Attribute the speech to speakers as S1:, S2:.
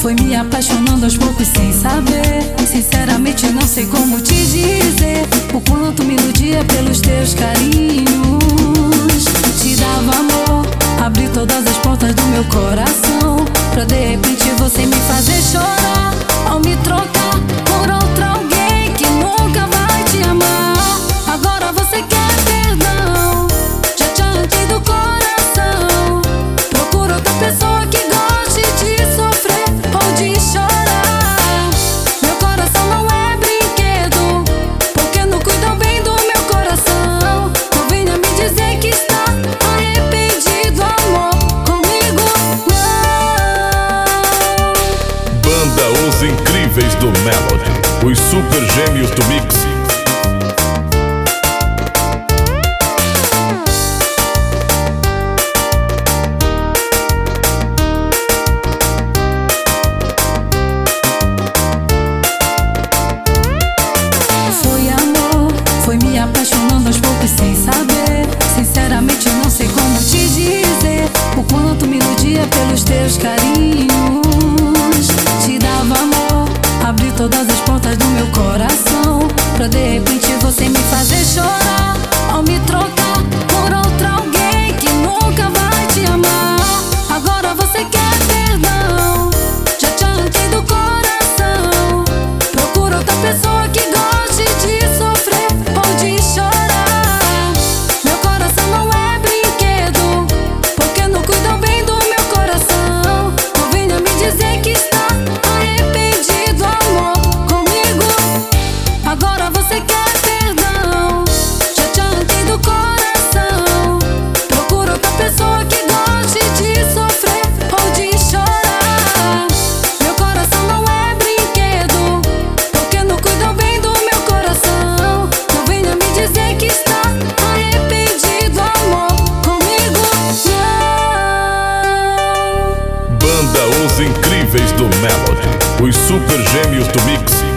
S1: Foi me apaixonando aos poucos sem saber. Sinceramente não sei como te dizer. O quanto me iludia pelos teus carinhos.
S2: Os Incríveis do Melody. Os Super Gêmeos do Mix.
S1: Foi amor, foi me apaixonando aos poucos sem saber. Sinceramente, não sei como te dizer o quanto me iludia pelos teus carinhos. Todas as portas do meu coração. Pra de repente você me fazer chorar ao me trocar por outra alguém que nunca vai te amar. Agora você quer perdão, já te arranquei do coração. Procura outra pessoa
S2: Gêmeos do Mix.